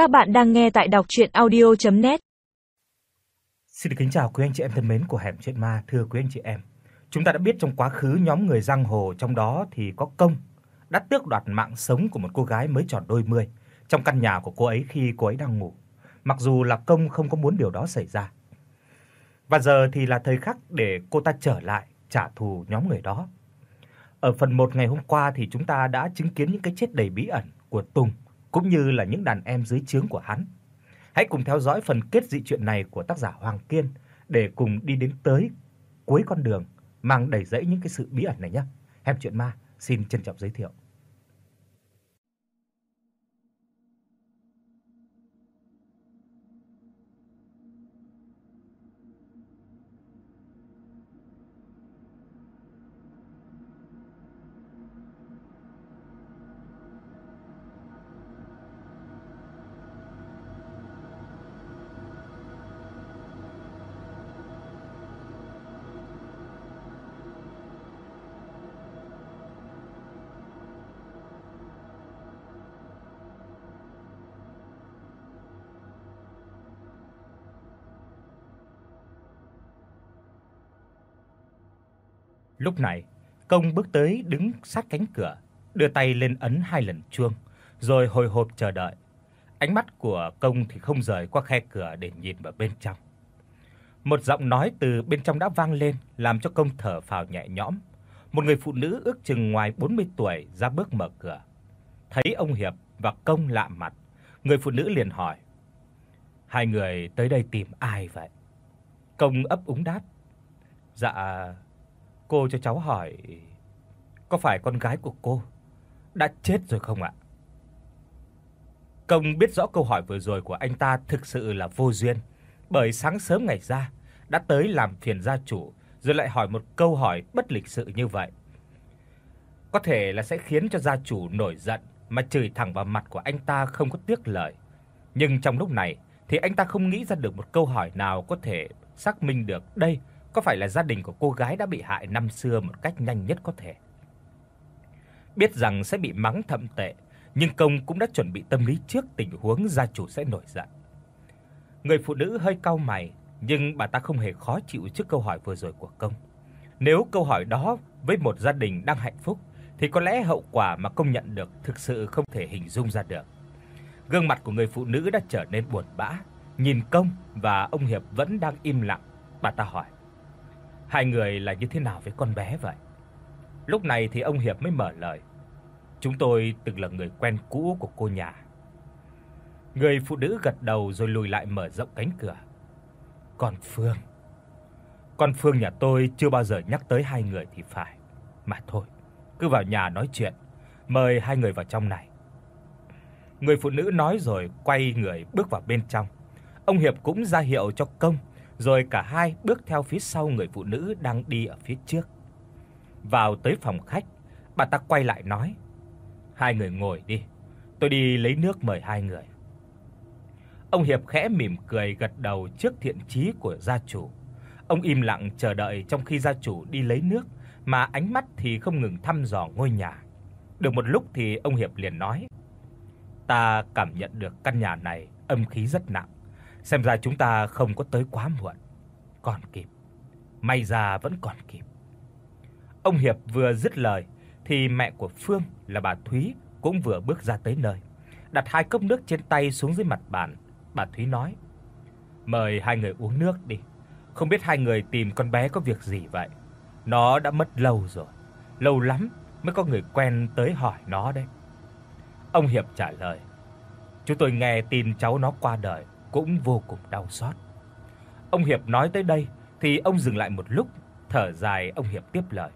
Các bạn đang nghe tại đọc audio net Xin được kính chào quý anh chị em thân mến của Hẻm Chuyện Ma, thưa quý anh chị em. Chúng ta đã biết trong quá khứ nhóm người giang hồ trong đó thì có công đã tước đoạt mạng sống của một cô gái mới tròn đôi mươi trong căn nhà của cô ấy khi cô ấy đang ngủ. Mặc dù là công không có muốn điều đó xảy ra. Và giờ thì là thời khắc để cô ta trở lại trả thù nhóm người đó. Ở phần 1 ngày hôm qua thì chúng ta đã chứng kiến những cái chết đầy bí ẩn của Tùng cũng như là những đàn em dưới trướng của hắn. Hãy cùng theo dõi phần kết dị truyện này của tác giả Hoàng Kiên để cùng đi đến tới cuối con đường, mang đầy rẫy những cái sự bí ẩn này nhé. Hẻm chuyện ma, xin trân trọng giới thiệu. Lúc này, công bước tới đứng sát cánh cửa, đưa tay lên ấn hai lần chuông, rồi hồi hộp chờ đợi. Ánh mắt của công thì không rời qua khe cửa để nhìn vào bên trong. Một giọng nói từ bên trong đã vang lên, làm cho công thở phào nhẹ nhõm. Một người phụ nữ ước chừng ngoài 40 tuổi ra bước mở cửa. Thấy ông Hiệp và công lạ mặt, người phụ nữ liền hỏi: "Hai người tới đây tìm ai vậy?" Công ấp úng đáp: "Dạ, Cô cho cháu hỏi có phải con gái của cô đã chết rồi không ạ? Công biết rõ câu hỏi vừa rồi của anh ta thực sự là vô duyên, bởi sáng sớm ngày ra đã tới làm phiền gia chủ rồi lại hỏi một câu hỏi bất lịch sự như vậy. Có thể là sẽ khiến cho gia chủ nổi giận mà chửi thẳng vào mặt của anh ta không có tiếc lời. Nhưng trong lúc này thì anh ta không nghĩ ra được một câu hỏi nào có thể xác minh được đây có phải là gia đình của cô gái đã bị hại năm xưa một cách nhanh nhất có thể. Biết rằng sẽ bị mắng thậm tệ, nhưng công cũng đã chuẩn bị tâm lý trước tình huống gia chủ sẽ nổi giận. Người phụ nữ hơi cau mày, nhưng bà ta không hề khó chịu trước câu hỏi vừa rồi của công. Nếu câu hỏi đó với một gia đình đang hạnh phúc thì có lẽ hậu quả mà công nhận được thực sự không thể hình dung ra được. Gương mặt của người phụ nữ đã trở nên buồn bã, nhìn công và ông Hiệp vẫn đang im lặng, bà ta hỏi: Hai người là như thế nào với con bé vậy? Lúc này thì ông Hiệp mới mở lời. Chúng tôi từng là người quen cũ của cô nhà. Người phụ nữ gật đầu rồi lùi lại mở rộng cánh cửa. Còn Phương. Con Phương nhà tôi chưa bao giờ nhắc tới hai người thì phải. Mà thôi, cứ vào nhà nói chuyện, mời hai người vào trong này. Người phụ nữ nói rồi quay người bước vào bên trong. Ông Hiệp cũng ra hiệu cho công rồi cả hai bước theo phía sau người phụ nữ đang đi ở phía trước. Vào tới phòng khách, bà ta quay lại nói: "Hai người ngồi đi, tôi đi lấy nước mời hai người." Ông Hiệp khẽ mỉm cười gật đầu trước thiện chí của gia chủ. Ông im lặng chờ đợi trong khi gia chủ đi lấy nước, mà ánh mắt thì không ngừng thăm dò ngôi nhà. Được một lúc thì ông Hiệp liền nói: "Ta cảm nhận được căn nhà này âm khí rất nặng xem ra chúng ta không có tới quá muộn, còn kịp. May ra vẫn còn kịp. Ông Hiệp vừa dứt lời thì mẹ của Phương là bà Thúy cũng vừa bước ra tới nơi, đặt hai cốc nước trên tay xuống dưới mặt bàn. Bà Thúy nói: "Mời hai người uống nước đi. Không biết hai người tìm con bé có việc gì vậy? Nó đã mất lâu rồi, lâu lắm mới có người quen tới hỏi nó đấy." Ông Hiệp trả lời: "Chúng tôi nghe tin cháu nó qua đời, cũng vô cùng đau xót. Ông Hiệp nói tới đây thì ông dừng lại một lúc, thở dài ông Hiệp tiếp lời.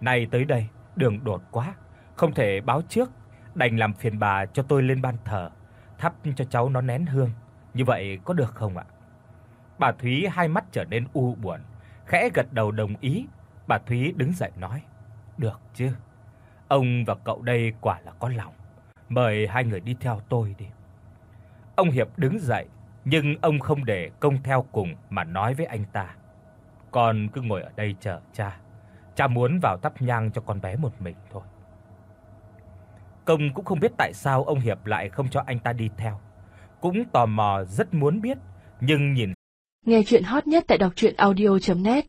"Nay tới đây, đường đột quá, không thể báo trước, đành làm phiền bà cho tôi lên ban thờ, thắp cho cháu nó nén hương, như vậy có được không ạ?" Bà Thúy hai mắt trở nên u buồn, khẽ gật đầu đồng ý. Bà Thúy đứng dậy nói: "Được chứ. Ông và cậu đây quả là có lòng. Mời hai người đi theo tôi đi." Ông Hiệp đứng dậy, nhưng ông không để công theo cùng mà nói với anh ta. Con cứ ngồi ở đây chờ cha. Cha muốn vào thắp nhang cho con bé một mình thôi. Công cũng không biết tại sao ông Hiệp lại không cho anh ta đi theo. cũng tò mò rất muốn biết, nhưng nhìn Nghe truyện hot nhất tại doctruyenaudio.net